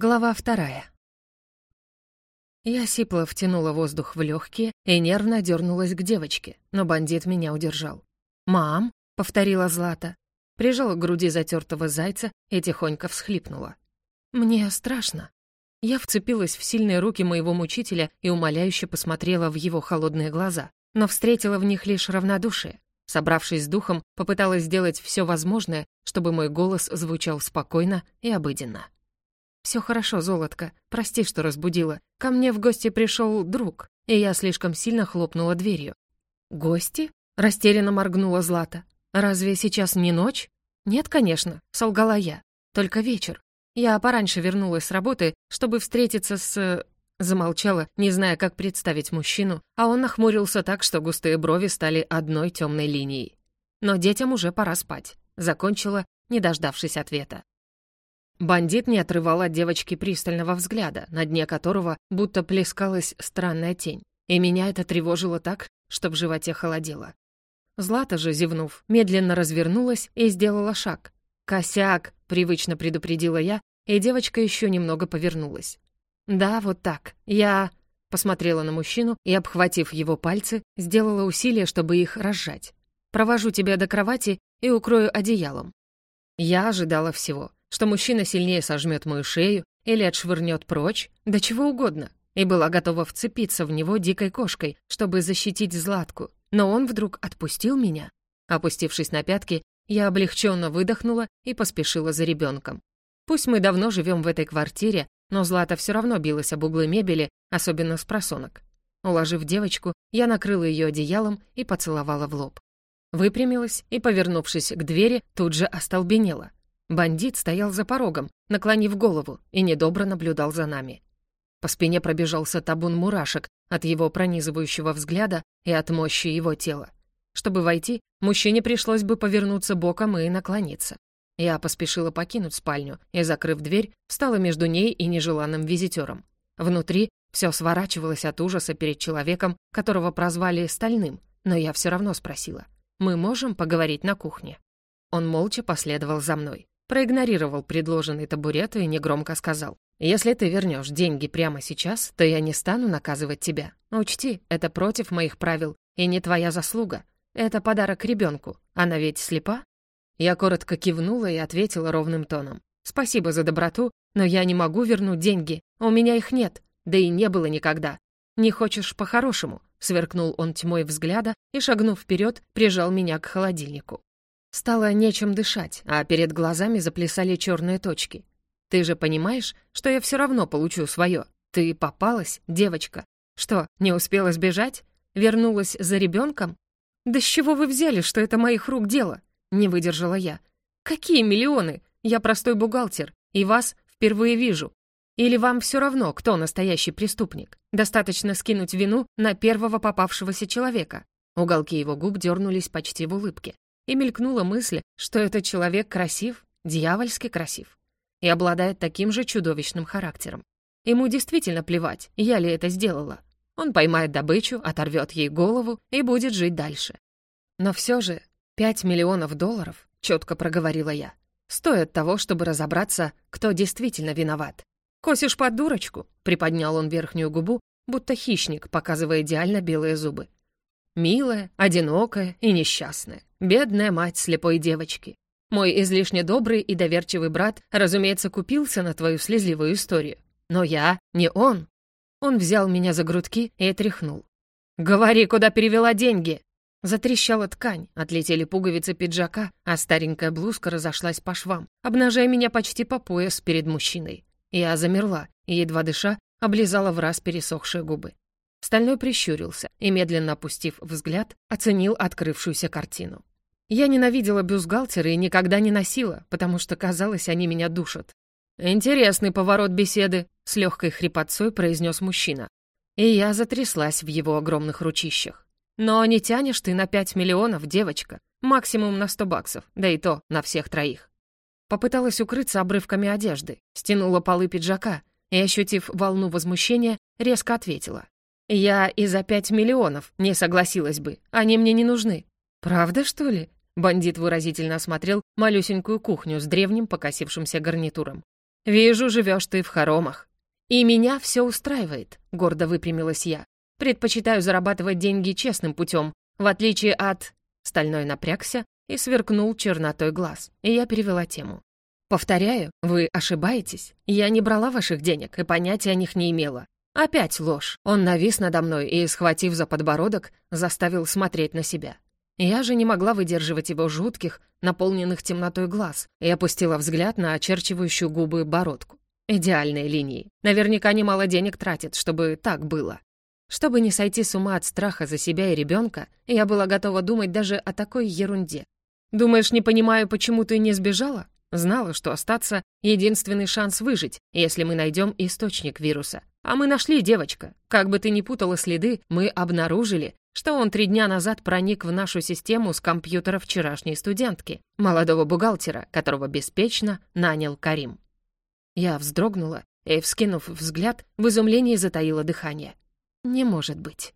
Глава вторая. Я сипло втянула воздух в легкие и нервно дернулась к девочке, но бандит меня удержал. «Мам!» — повторила Злата. Прижала к груди затертого зайца и тихонько всхлипнула. «Мне страшно». Я вцепилась в сильные руки моего мучителя и умоляюще посмотрела в его холодные глаза, но встретила в них лишь равнодушие. Собравшись с духом, попыталась сделать все возможное, чтобы мой голос звучал спокойно и обыденно. Все хорошо, золотко. Прости, что разбудила. Ко мне в гости пришел друг, и я слишком сильно хлопнула дверью. Гости? Растерянно моргнула Злата. Разве сейчас не ночь? Нет, конечно, солгала я. Только вечер. Я пораньше вернулась с работы, чтобы встретиться с... Замолчала, не зная, как представить мужчину, а он нахмурился так, что густые брови стали одной темной линией. Но детям уже пора спать. Закончила, не дождавшись ответа. Бандит не отрывал от девочки пристального взгляда, на дне которого будто плескалась странная тень. И меня это тревожило так, что в животе холодело. Злата же, зевнув, медленно развернулась и сделала шаг. «Косяк!» — привычно предупредила я, и девочка еще немного повернулась. «Да, вот так. Я...» — посмотрела на мужчину и, обхватив его пальцы, сделала усилие, чтобы их разжать. «Провожу тебя до кровати и укрою одеялом». Я ожидала всего что мужчина сильнее сожмет мою шею или отшвырнет прочь, да чего угодно, и была готова вцепиться в него дикой кошкой, чтобы защитить Златку. Но он вдруг отпустил меня. Опустившись на пятки, я облегченно выдохнула и поспешила за ребенком. Пусть мы давно живем в этой квартире, но Злата все равно билась об углы мебели, особенно с просонок. Уложив девочку, я накрыла ее одеялом и поцеловала в лоб. Выпрямилась и, повернувшись к двери, тут же остолбенела. Бандит стоял за порогом, наклонив голову, и недобро наблюдал за нами. По спине пробежался табун мурашек от его пронизывающего взгляда и от мощи его тела. Чтобы войти, мужчине пришлось бы повернуться боком и наклониться. Я поспешила покинуть спальню и, закрыв дверь, встала между ней и нежеланным визитером. Внутри все сворачивалось от ужаса перед человеком, которого прозвали Стальным, но я все равно спросила, «Мы можем поговорить на кухне?» Он молча последовал за мной проигнорировал предложенный табурет и негромко сказал. «Если ты вернешь деньги прямо сейчас, то я не стану наказывать тебя. Учти, это против моих правил и не твоя заслуга. Это подарок ребенку. Она ведь слепа?» Я коротко кивнула и ответила ровным тоном. «Спасибо за доброту, но я не могу вернуть деньги. У меня их нет, да и не было никогда. Не хочешь по-хорошему?» Сверкнул он тьмой взгляда и, шагнув вперед, прижал меня к холодильнику. Стало нечем дышать, а перед глазами заплясали черные точки. Ты же понимаешь, что я все равно получу свое. Ты попалась, девочка. Что, не успела сбежать? Вернулась за ребенком? Да с чего вы взяли, что это моих рук дело? Не выдержала я. Какие миллионы? Я простой бухгалтер, и вас впервые вижу. Или вам все равно, кто настоящий преступник? Достаточно скинуть вину на первого попавшегося человека. Уголки его губ дернулись почти в улыбке и мелькнула мысль, что этот человек красив, дьявольски красив, и обладает таким же чудовищным характером. Ему действительно плевать, я ли это сделала. Он поймает добычу, оторвет ей голову и будет жить дальше. Но все же пять миллионов долларов, четко проговорила я, стоят того, чтобы разобраться, кто действительно виноват. «Косишь под дурочку», — приподнял он верхнюю губу, будто хищник, показывая идеально белые зубы. Милая, одинокая и несчастная. Бедная мать слепой девочки. Мой излишне добрый и доверчивый брат, разумеется, купился на твою слезливую историю. Но я не он. Он взял меня за грудки и тряхнул. «Говори, куда перевела деньги!» Затрещала ткань, отлетели пуговицы пиджака, а старенькая блузка разошлась по швам, обнажая меня почти по пояс перед мужчиной. Я замерла и, едва дыша, облизала в раз пересохшие губы. Стальной прищурился и, медленно опустив взгляд, оценил открывшуюся картину. Я ненавидела бюстгальтеры и никогда не носила, потому что, казалось, они меня душат. «Интересный поворот беседы», — с легкой хрипотцой произнес мужчина. И я затряслась в его огромных ручищах. «Но не тянешь ты на пять миллионов, девочка. Максимум на сто баксов, да и то на всех троих». Попыталась укрыться обрывками одежды, стянула полы пиджака и, ощутив волну возмущения, резко ответила. «Я и за пять миллионов не согласилась бы. Они мне не нужны». «Правда, что ли?» Бандит выразительно осмотрел малюсенькую кухню с древним покосившимся гарнитуром. Вижу, живешь ты в хоромах. И меня все устраивает, гордо выпрямилась я. Предпочитаю зарабатывать деньги честным путем, в отличие от... Стальной напрягся и сверкнул чернотой глаз, и я перевела тему. «Повторяю, вы ошибаетесь. Я не брала ваших денег и понятия о них не имела. Опять ложь. Он навис надо мной и, схватив за подбородок, заставил смотреть на себя. Я же не могла выдерживать его жутких, наполненных темнотой глаз, и опустила взгляд на очерчивающую губы бородку. Идеальные линии. Наверняка немало денег тратит, чтобы так было. Чтобы не сойти с ума от страха за себя и ребенка, я была готова думать даже о такой ерунде. «Думаешь, не понимаю, почему ты не сбежала?» Знала, что остаться — единственный шанс выжить, если мы найдем источник вируса. А мы нашли, девочка. Как бы ты ни путала следы, мы обнаружили, что он три дня назад проник в нашу систему с компьютера вчерашней студентки, молодого бухгалтера, которого беспечно нанял Карим. Я вздрогнула и, вскинув взгляд, в изумлении затаила дыхание. «Не может быть».